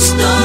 gusto.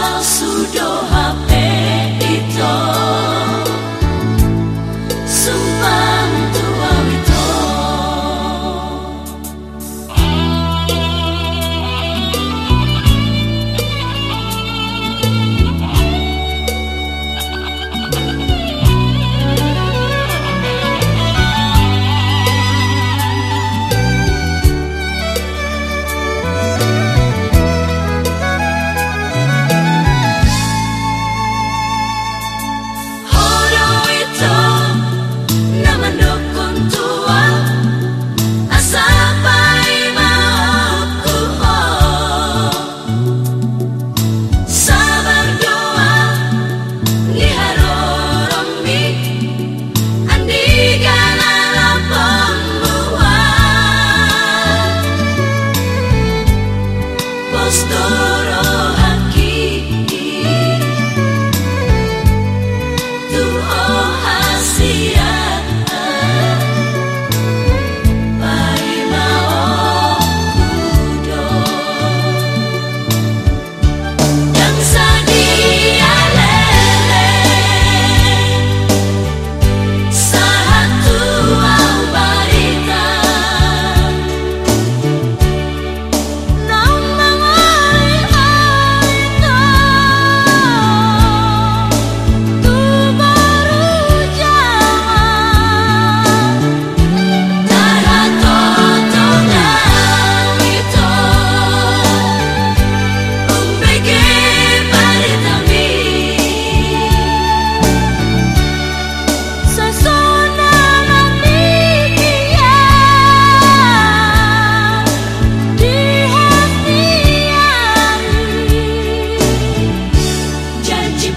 palsu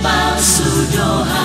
bao su đô hà